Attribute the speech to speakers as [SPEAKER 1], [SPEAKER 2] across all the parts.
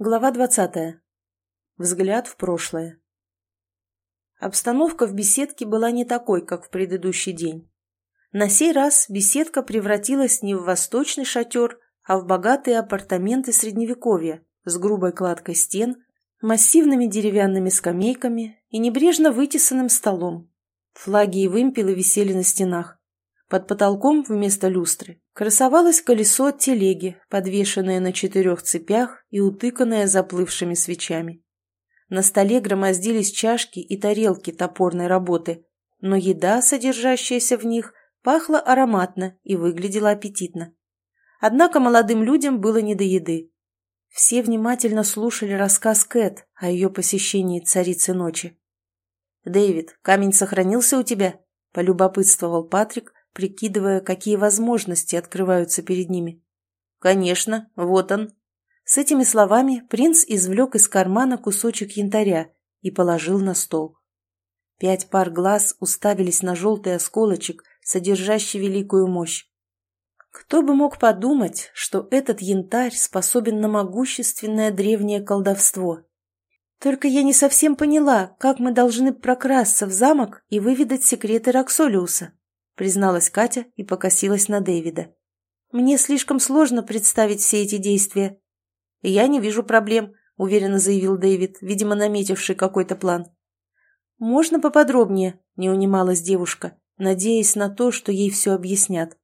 [SPEAKER 1] Глава двадцатая. Взгляд в прошлое. Обстановка в беседке была не такой, как в предыдущий день. На сей раз беседка превратилась не в восточный шатер, а в богатые апартаменты средневековья с грубой кладкой стен, массивными деревянными скамейками и небрежно вытесанным столом. Флаги и вымпелы висели на стенах. Под потолком вместо люстры красовалось колесо от телеги, подвешенное на четырех цепях и утыканное заплывшими свечами. На столе громоздились чашки и тарелки топорной работы, но еда, содержащаяся в них, пахла ароматно и выглядела аппетитно. Однако молодым людям было не до еды. Все внимательно слушали рассказ Кэт о ее посещении царицы ночи. «Дэвид, камень сохранился у тебя?» – полюбопытствовал Патрик, прикидывая, какие возможности открываются перед ними. «Конечно, вот он». С этими словами принц извлек из кармана кусочек янтаря и положил на стол. Пять пар глаз уставились на желтый осколочек, содержащий великую мощь. Кто бы мог подумать, что этот янтарь способен на могущественное древнее колдовство. Только я не совсем поняла, как мы должны прокрасться в замок и выведать секреты Роксолиуса призналась Катя и покосилась на Дэвида. «Мне слишком сложно представить все эти действия». «Я не вижу проблем», — уверенно заявил Дэвид, видимо, наметивший какой-то план. «Можно поподробнее?» — не унималась девушка, надеясь на то, что ей все объяснят.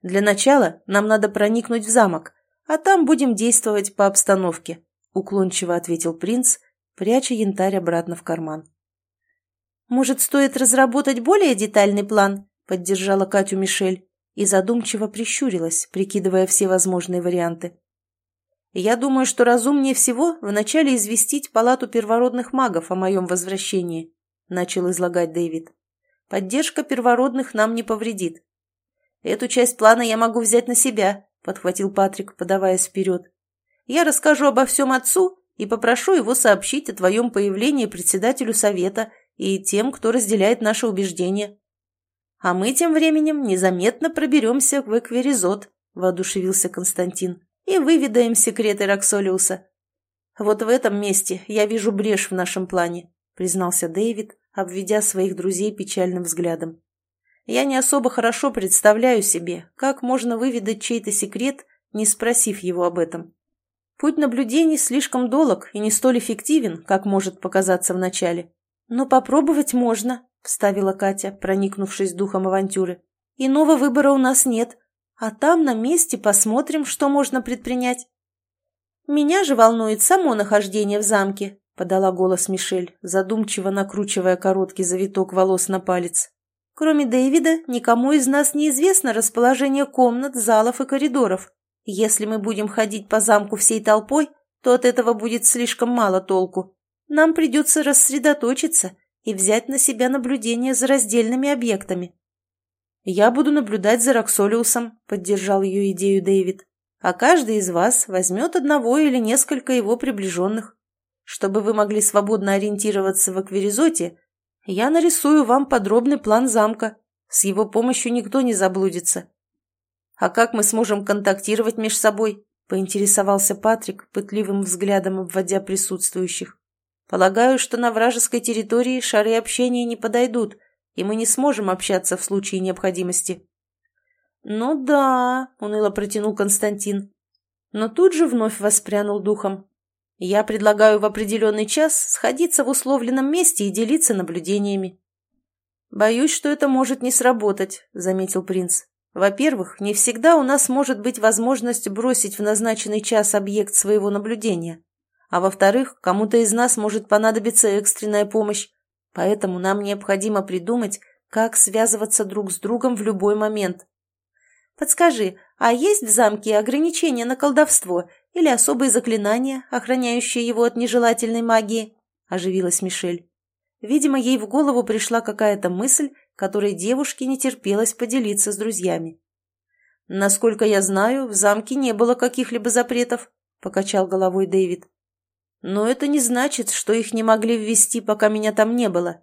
[SPEAKER 1] «Для начала нам надо проникнуть в замок, а там будем действовать по обстановке», — уклончиво ответил принц, пряча янтарь обратно в карман. «Может, стоит разработать более детальный план?» — поддержала Катю Мишель и задумчиво прищурилась, прикидывая все возможные варианты. «Я думаю, что разумнее всего вначале известить палату первородных магов о моем возвращении», — начал излагать Дэвид. «Поддержка первородных нам не повредит». «Эту часть плана я могу взять на себя», — подхватил Патрик, подаваясь вперед. «Я расскажу обо всем отцу и попрошу его сообщить о твоем появлении председателю совета и тем, кто разделяет наши убеждения». «А мы тем временем незаметно проберемся в Экверизот», — воодушевился Константин, «и выведаем секреты Роксолиуса». «Вот в этом месте я вижу брешь в нашем плане», — признался Дэвид, обведя своих друзей печальным взглядом. «Я не особо хорошо представляю себе, как можно выведать чей-то секрет, не спросив его об этом. Путь наблюдений слишком долг и не столь эффективен, как может показаться вначале. Но попробовать можно», — вставила Катя, проникнувшись духом авантюры. «Иного выбора у нас нет, а там на месте посмотрим, что можно предпринять». «Меня же волнует само нахождение в замке», — подала голос Мишель, задумчиво накручивая короткий завиток волос на палец. «Кроме Дэвида, никому из нас не известно расположение комнат, залов и коридоров. Если мы будем ходить по замку всей толпой, то от этого будет слишком мало толку. Нам придется рассредоточиться» и взять на себя наблюдение за раздельными объектами. «Я буду наблюдать за Роксолиусом», — поддержал ее идею Дэвид. «А каждый из вас возьмет одного или несколько его приближенных. Чтобы вы могли свободно ориентироваться в Акверизоте, я нарисую вам подробный план замка. С его помощью никто не заблудится». «А как мы сможем контактировать между собой?» — поинтересовался Патрик, пытливым взглядом обводя присутствующих. Полагаю, что на вражеской территории шары общения не подойдут, и мы не сможем общаться в случае необходимости». «Ну да», — уныло протянул Константин. Но тут же вновь воспрянул духом. «Я предлагаю в определенный час сходиться в условленном месте и делиться наблюдениями». «Боюсь, что это может не сработать», — заметил принц. «Во-первых, не всегда у нас может быть возможность бросить в назначенный час объект своего наблюдения. А во-вторых, кому-то из нас может понадобиться экстренная помощь, поэтому нам необходимо придумать, как связываться друг с другом в любой момент. Подскажи, а есть в замке ограничения на колдовство или особые заклинания, охраняющие его от нежелательной магии? Оживилась Мишель. Видимо, ей в голову пришла какая-то мысль, которой девушке не терпелось поделиться с друзьями. «Насколько я знаю, в замке не было каких-либо запретов», — покачал головой Дэвид. Но это не значит, что их не могли ввести, пока меня там не было.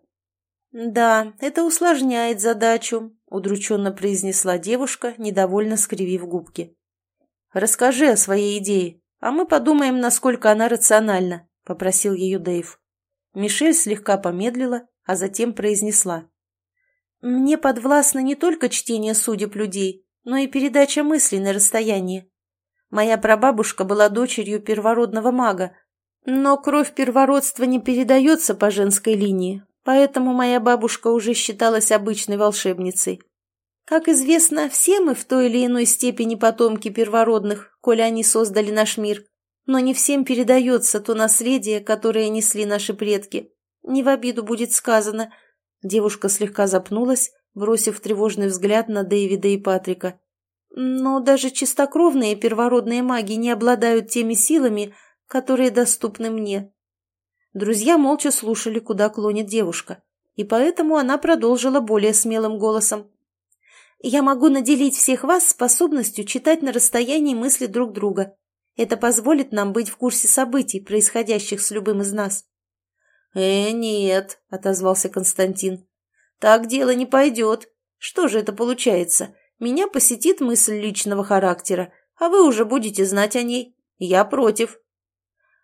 [SPEAKER 1] «Да, это усложняет задачу», — удрученно произнесла девушка, недовольно скривив губки. «Расскажи о своей идее», а мы подумаем, насколько она рациональна», — попросил ее Дэйв. Мишель слегка помедлила, а затем произнесла. «Мне подвластно не только чтение судеб людей, но и передача мыслей на расстоянии. Моя прабабушка была дочерью первородного мага, но кровь первородства не передается по женской линии, поэтому моя бабушка уже считалась обычной волшебницей. Как известно, все мы в той или иной степени потомки первородных, коли они создали наш мир, но не всем передается то наследие, которое несли наши предки. Не в обиду будет сказано. Девушка слегка запнулась, бросив тревожный взгляд на Дэвида и Патрика. Но даже чистокровные первородные маги не обладают теми силами, которые доступны мне. Друзья молча слушали, куда клонит девушка, и поэтому она продолжила более смелым голосом. «Я могу наделить всех вас способностью читать на расстоянии мысли друг друга. Это позволит нам быть в курсе событий, происходящих с любым из нас».
[SPEAKER 2] «Э, нет», — отозвался Константин. «Так дело не пойдет. Что же это получается? Меня посетит мысль личного характера, а вы уже будете знать о ней. Я против».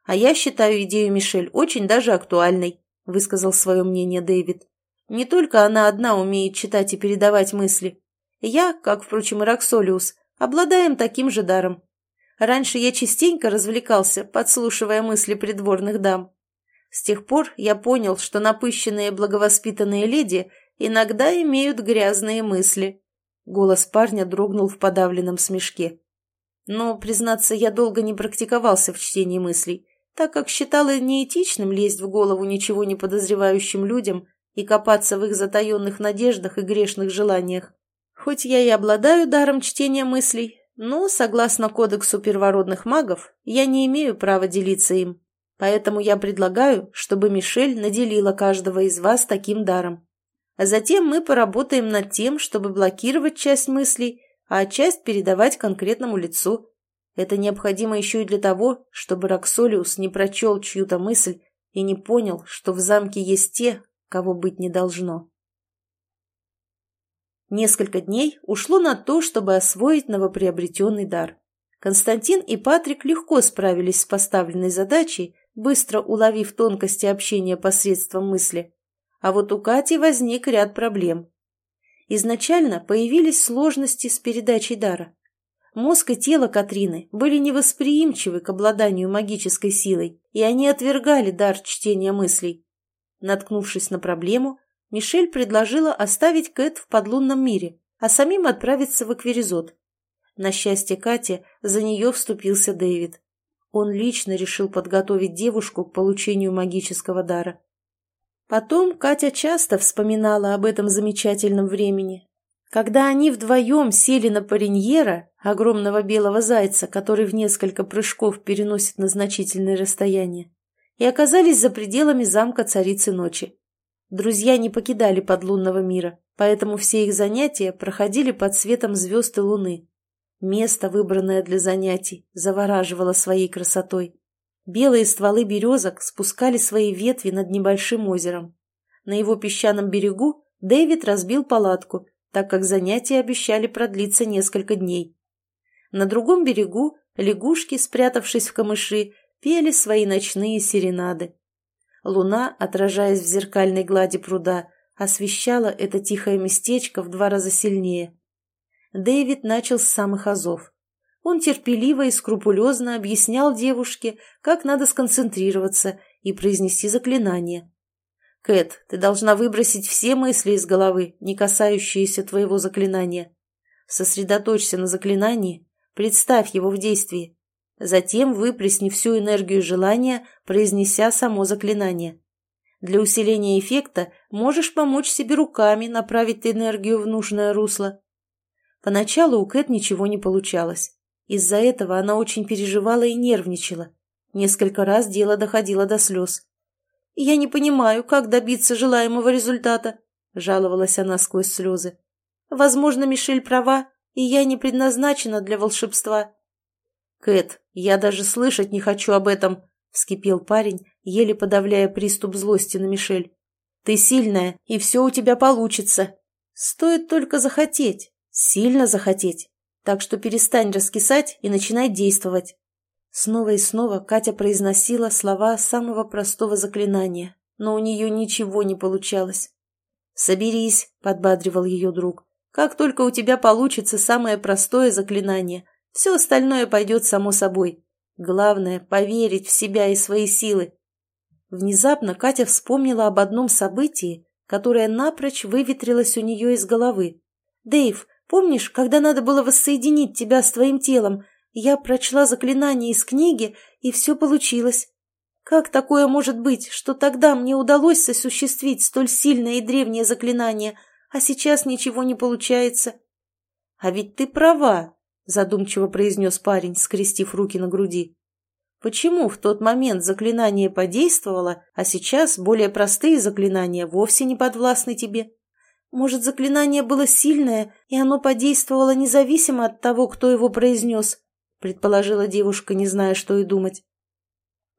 [SPEAKER 1] «А я считаю идею Мишель очень даже актуальной», — высказал свое мнение Дэвид. «Не только она одна умеет читать и передавать мысли. Я, как, впрочем, и Роксолиус, обладаем таким же даром. Раньше я частенько развлекался, подслушивая мысли придворных дам. С тех пор я понял, что напыщенные благовоспитанные леди иногда имеют грязные мысли». Голос парня дрогнул в подавленном смешке. Но, признаться, я долго не практиковался в чтении мыслей так как считала неэтичным лезть в голову ничего не подозревающим людям и копаться в их затаенных надеждах и грешных желаниях. Хоть я и обладаю даром чтения мыслей, но, согласно кодексу первородных магов, я не имею права делиться им. Поэтому я предлагаю, чтобы Мишель наделила каждого из вас таким даром. А затем мы поработаем над тем, чтобы блокировать часть мыслей, а часть передавать конкретному лицу, это необходимо еще и для того, чтобы Роксолиус не прочел чью-то мысль и не понял, что в замке есть те, кого быть не должно. Несколько дней ушло на то, чтобы освоить новоприобретенный дар. Константин и Патрик легко справились с поставленной задачей, быстро уловив тонкости общения посредством мысли. А вот у Кати возник ряд проблем. Изначально появились сложности с передачей дара. Мозг и тело Катрины были невосприимчивы к обладанию магической силой, и они отвергали дар чтения мыслей. Наткнувшись на проблему, Мишель предложила оставить Кэт в подлунном мире, а самим отправиться в Акверизот. На счастье Кати за нее вступился Дэвид. Он лично решил подготовить девушку к получению магического дара. Потом Катя часто вспоминала об этом замечательном времени, когда они вдвоем сели на пареньера, огромного белого зайца, который в несколько прыжков переносит на значительное расстояние, и оказались за пределами замка Царицы Ночи. Друзья не покидали подлунного мира, поэтому все их занятия проходили под светом звезд и луны. Место, выбранное для занятий, завораживало своей красотой. Белые стволы березок спускали свои ветви над небольшим озером. На его песчаном берегу Дэвид разбил палатку так как занятия обещали продлиться несколько дней. На другом берегу лягушки, спрятавшись в камыши, пели свои ночные серенады. Луна, отражаясь в зеркальной глади пруда, освещала это тихое местечко в два раза сильнее. Дэвид начал с самых азов. Он терпеливо и скрупулезно объяснял девушке, как надо сконцентрироваться и произнести заклинание. Кэт, ты должна выбросить все мысли из головы, не касающиеся твоего заклинания. Сосредоточься на заклинании, представь его в действии. Затем выплесни всю энергию желания, произнеся само заклинание. Для усиления эффекта можешь помочь себе руками направить энергию в нужное русло. Поначалу у Кэт ничего не получалось. Из-за этого она очень переживала и нервничала. Несколько раз дело доходило до слез. «Я не понимаю, как добиться желаемого результата», — жаловалась она сквозь слезы. «Возможно, Мишель права, и я не предназначена для волшебства». «Кэт, я даже слышать не хочу об этом», — вскипел парень, еле подавляя приступ злости на Мишель. «Ты сильная, и все у тебя получится. Стоит только захотеть, сильно захотеть. Так что перестань раскисать и начинай действовать». Снова и снова Катя произносила слова самого простого заклинания, но у нее ничего не получалось. «Соберись», — подбадривал ее друг. «Как только у тебя получится самое простое заклинание, все остальное пойдет само собой. Главное — поверить в себя и свои силы». Внезапно Катя вспомнила об одном событии, которое напрочь выветрилось у нее из головы. «Дэйв, помнишь, когда надо было воссоединить тебя с твоим телом, я прочла заклинание из книги, и все получилось. Как такое может быть, что тогда мне удалось осуществить столь сильное и древнее заклинание, а сейчас ничего не получается? — А ведь ты права, — задумчиво произнес парень, скрестив руки на груди. Почему в тот момент заклинание подействовало, а сейчас более простые заклинания вовсе не подвластны тебе? Может, заклинание было сильное, и оно подействовало независимо от того, кто его произнес? Предположила девушка, не зная, что и думать.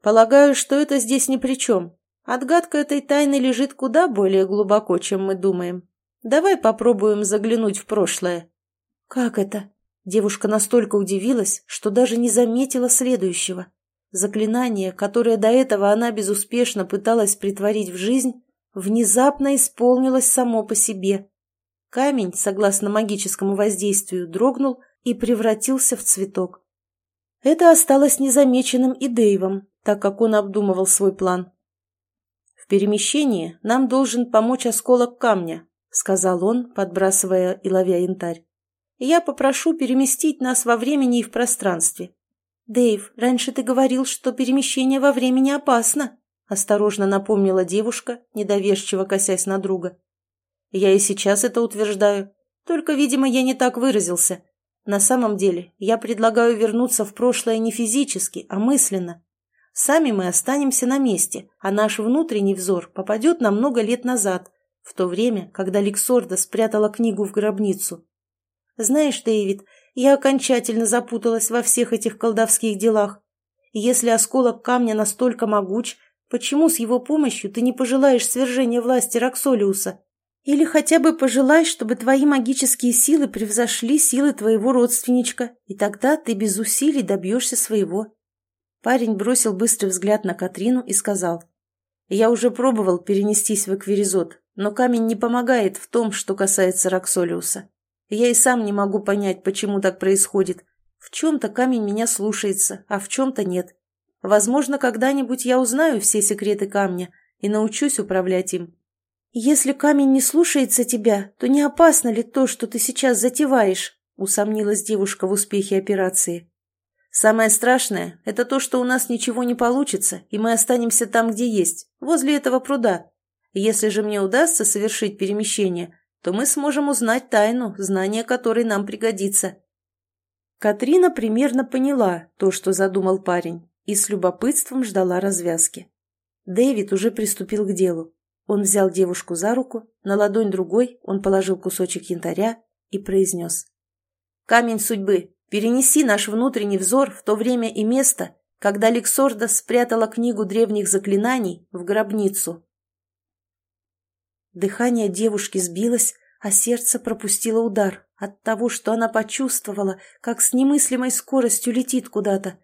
[SPEAKER 1] Полагаю, что это здесь ни при чем. Отгадка этой тайны лежит куда более глубоко, чем мы думаем. Давай попробуем заглянуть в прошлое. Как это? Девушка настолько удивилась, что даже не заметила следующего. Заклинание, которое до этого она безуспешно пыталась притворить в жизнь, внезапно исполнилось само по себе. Камень, согласно магическому воздействию, дрогнул и превратился в цветок. Это осталось незамеченным и Дэйвом, так как он обдумывал свой план. «В перемещении нам должен помочь осколок камня», — сказал он, подбрасывая и ловя янтарь. «Я попрошу переместить нас во времени и в пространстве». «Дэйв, раньше ты говорил, что перемещение во времени опасно», — осторожно напомнила девушка, недоверчиво косясь на друга. «Я и сейчас это утверждаю. Только, видимо, я не так выразился. На самом деле, я предлагаю вернуться в прошлое не физически, а мысленно. Сами мы останемся на месте, а наш внутренний взор попадет на много лет назад, в то время, когда Ликсорда спрятала книгу в гробницу. Знаешь, Дэвид, я окончательно запуталась во всех этих колдовских делах. Если осколок камня настолько могуч, почему с его помощью ты не пожелаешь свержения власти Роксолиуса? Или хотя бы пожелай, чтобы твои магические силы превзошли силы твоего родственничка, и тогда ты без усилий добьешься своего». Парень бросил быстрый взгляд на Катрину и сказал, «Я уже пробовал перенестись в Эквиризот, но камень не помогает в том, что касается Роксолиуса. Я и сам не могу понять, почему так происходит. В чем-то камень меня слушается, а в чем-то нет. Возможно, когда-нибудь я узнаю все секреты камня и научусь управлять им. «Если камень не слушается тебя, то не опасно ли то, что ты сейчас затеваешь?» — усомнилась девушка в успехе операции. «Самое страшное — это то, что у нас ничего не получится, и мы останемся там, где есть, возле этого пруда. Если же мне удастся совершить перемещение, то мы сможем узнать тайну, знание которой нам пригодится». Катрина примерно поняла то, что задумал парень, и с любопытством ждала развязки. Дэвид уже приступил к делу. Он взял девушку за руку, на ладонь другой он положил кусочек янтаря и произнес. «Камень судьбы, перенеси наш внутренний взор в то время и место, когда Лексорда спрятала книгу древних заклинаний в гробницу». Дыхание девушки сбилось, а сердце пропустило удар от того, что она почувствовала, как с немыслимой скоростью летит куда-то.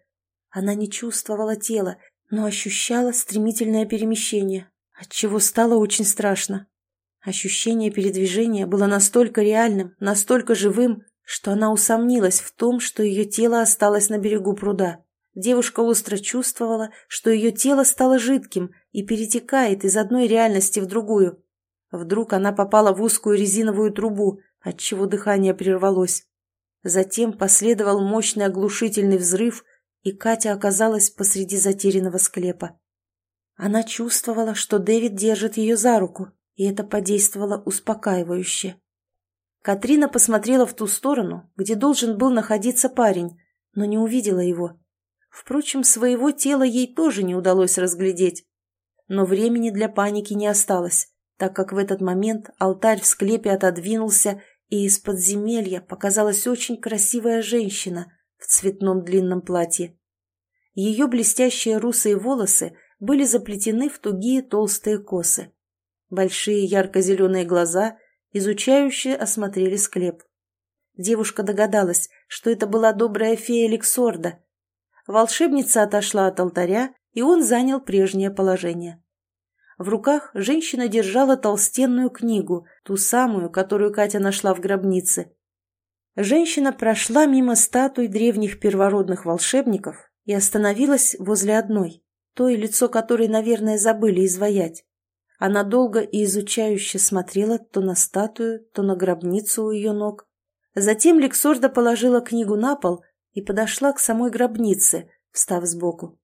[SPEAKER 1] Она не чувствовала тела, но ощущала стремительное перемещение, отчего стало очень страшно. Ощущение передвижения было настолько реальным, настолько живым, что она усомнилась в том, что ее тело осталось на берегу пруда. Девушка остро чувствовала, что ее тело стало жидким и перетекает из одной реальности в другую. Вдруг она попала в узкую резиновую трубу, отчего дыхание прервалось. Затем последовал мощный оглушительный взрыв, и Катя оказалась посреди затерянного склепа. Она чувствовала, что Дэвид держит ее за руку, и это подействовало успокаивающе. Катрина посмотрела в ту сторону, где должен был находиться парень, но не увидела его. Впрочем, своего тела ей тоже не удалось разглядеть. Но времени для паники не осталось, так как в этот момент алтарь в склепе отодвинулся, и из подземелья показалась очень красивая женщина в цветном длинном платье. Ее блестящие русые волосы были заплетены в тугие толстые косы. Большие ярко-зеленые глаза изучающие осмотрели склеп. Девушка догадалась, что это была добрая фея Лексорда. волшебница отошла от алтаря, и он занял прежнее положение. В руках женщина держала толстенную книгу, ту самую, которую Катя нашла в гробнице. Женщина прошла мимо статуй древних первородных волшебников и остановилась возле одной, той, лицо которой, наверное, забыли изваять. Она долго и изучающе смотрела то на статую, то на гробницу у ее ног. Затем Лексорда положила книгу на пол и подошла к самой гробнице, встав сбоку.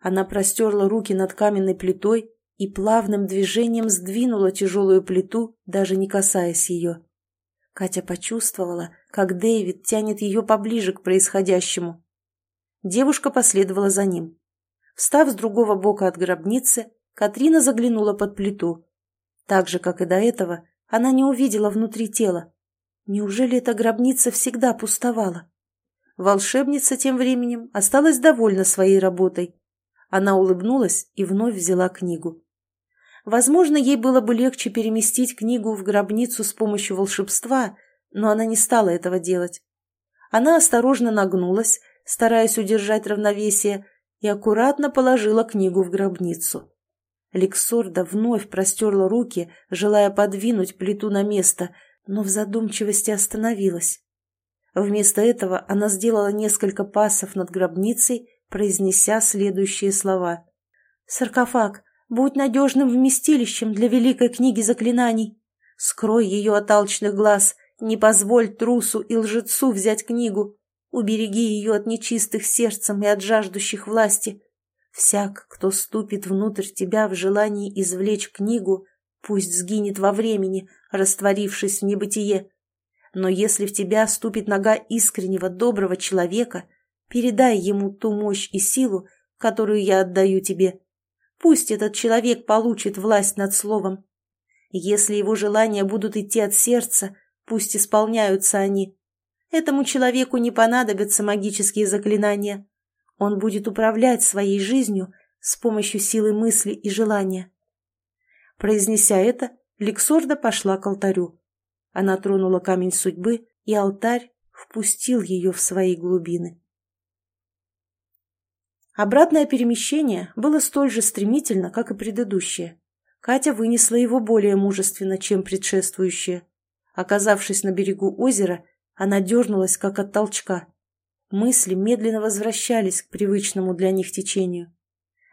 [SPEAKER 1] Она простерла руки над каменной плитой и плавным движением сдвинула тяжелую плиту, даже не касаясь ее. Катя почувствовала, как Дэвид тянет ее поближе к происходящему. Девушка последовала за ним. Встав с другого бока от гробницы, Катрина заглянула под плиту. Так же, как и до этого, она не увидела внутри тела. Неужели эта гробница всегда пустовала? Волшебница тем временем осталась довольна своей работой. Она улыбнулась и вновь взяла книгу. Возможно, ей было бы легче переместить книгу в гробницу с помощью волшебства, но она не стала этого делать. Она осторожно нагнулась, стараясь удержать равновесие, и аккуратно положила книгу в гробницу. Лексорда вновь простерла руки, желая подвинуть плиту на место, но в задумчивости остановилась. Вместо этого она сделала несколько пасов над гробницей, произнеся следующие слова. «Саркофаг, Будь надежным вместилищем для великой книги заклинаний. Скрой ее от алчных глаз, не позволь трусу и лжецу взять книгу. Убереги ее от нечистых сердцем и от жаждущих власти. Всяк, кто ступит внутрь тебя в желании извлечь книгу, пусть сгинет во времени, растворившись в небытие. Но если в тебя ступит нога искреннего доброго человека, передай ему ту мощь и силу, которую я отдаю тебе. Пусть этот человек получит власть над словом. Если его желания будут идти от сердца, пусть исполняются они. Этому человеку не понадобятся магические заклинания. Он будет управлять своей жизнью с помощью силы мысли и желания. Произнеся это, Лексорда пошла к алтарю. Она тронула камень судьбы, и алтарь впустил ее в свои глубины. Обратное перемещение было столь же стремительно, как и предыдущее. Катя вынесла его более мужественно, чем предшествующее. Оказавшись на берегу озера, она дернулась, как от толчка. Мысли медленно возвращались к привычному для них течению.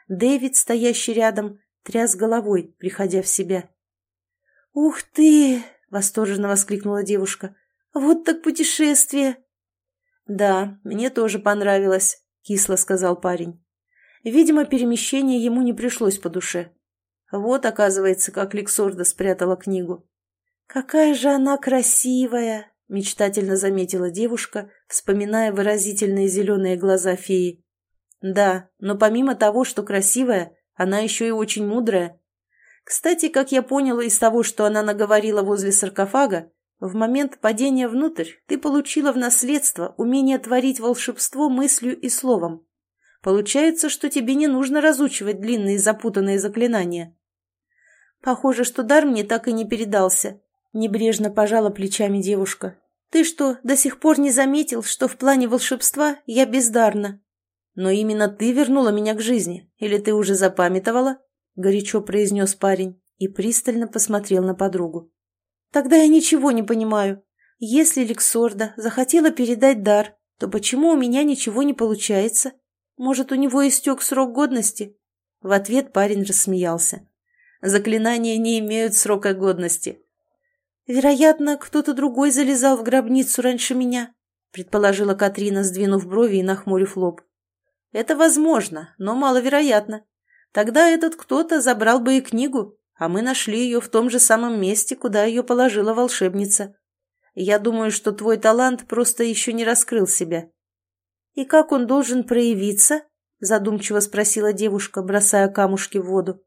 [SPEAKER 1] Дэвид, стоящий рядом, тряс головой, приходя в себя. «Ух ты!» — восторженно воскликнула девушка. «Вот так путешествие!» «Да, мне тоже понравилось», кисло сказал парень. Видимо, перемещение ему не пришлось по душе. Вот, оказывается, как Лексорда спрятала книгу. «Какая же она красивая!» — мечтательно заметила девушка, вспоминая выразительные зеленые глаза феи. «Да, но помимо того, что красивая, она еще и очень мудрая. Кстати, как я поняла из того, что она наговорила возле саркофага, в момент падения внутрь ты получила в наследство умение творить волшебство мыслью и словом. Получается, что тебе не нужно разучивать длинные запутанные заклинания. Похоже, что дар мне так и не передался. Небрежно пожала плечами девушка. Ты что, до сих пор не заметил, что в плане волшебства я бездарна? Но именно ты вернула меня к жизни, или ты уже запамятовала? Горячо произнес парень и пристально посмотрел на подругу. Тогда я ничего не понимаю. Если Лексорда захотела передать дар, то почему у меня ничего не получается? Может, у него истек срок годности?» В ответ парень рассмеялся. «Заклинания не имеют срока годности». «Вероятно, кто-то другой залезал в гробницу раньше меня», предположила Катрина, сдвинув брови и нахмурив лоб. «Это возможно, но маловероятно. Тогда этот кто-то забрал бы и книгу, а мы нашли ее в том же самом месте, куда ее положила волшебница. Я думаю, что твой талант просто еще не раскрыл себя». «И как он должен проявиться?» – задумчиво спросила девушка, бросая камушки в воду.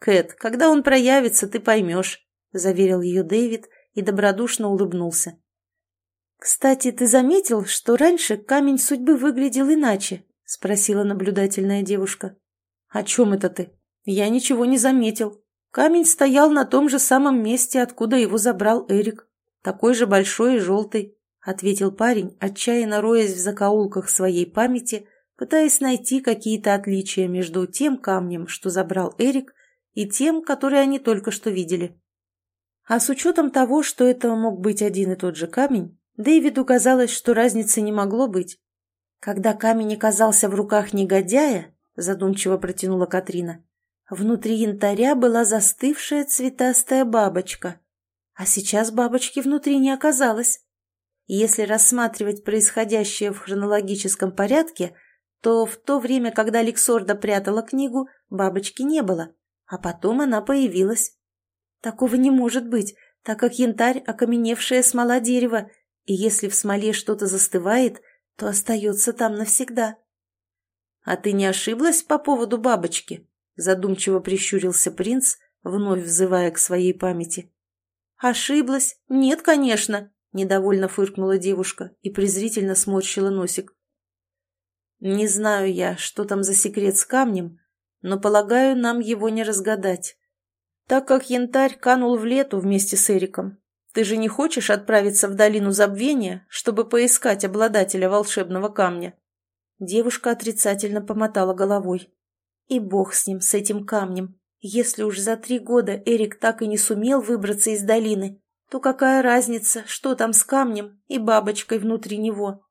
[SPEAKER 1] «Кэт, когда он проявится, ты поймешь», – заверил ее Дэвид и добродушно улыбнулся. «Кстати, ты заметил, что раньше камень судьбы выглядел иначе?» – спросила наблюдательная девушка. «О чем это ты? Я ничего не заметил», Камень стоял на том же самом месте, откуда его забрал Эрик. Такой же большой и желтый, — ответил парень, отчаянно роясь в закоулках своей памяти, пытаясь найти какие-то отличия между тем камнем, что забрал Эрик, и тем, который они только что видели. А с учетом того, что это мог быть один и тот же камень, Дэвиду казалось, что разницы не могло быть. Когда камень оказался в руках негодяя, задумчиво протянула Катрина, внутри янтаря была застывшая цветастая бабочка. А сейчас бабочки внутри не оказалось. Если рассматривать происходящее в хронологическом порядке, то в то время, когда Лексорда прятала книгу, бабочки не было, а потом она появилась. Такого не может быть, так как янтарь – окаменевшая смола дерева, и если в смоле что-то застывает, то остается там навсегда. «А ты не ошиблась по поводу бабочки?» – задумчиво прищурился принц, вновь взывая к своей памяти. «Ошиблась? Нет, конечно!» – недовольно фыркнула девушка и презрительно сморщила носик. «Не знаю я, что там за секрет с камнем, но, полагаю, нам его не разгадать, так как янтарь канул в лету вместе с Эриком. Ты же не хочешь отправиться в долину забвения, чтобы поискать обладателя волшебного камня?» Девушка отрицательно помотала головой. «И бог с ним, с этим камнем. Если уж за три года Эрик так и не сумел выбраться из долины, то какая разница, что там с камнем и бабочкой внутри него?»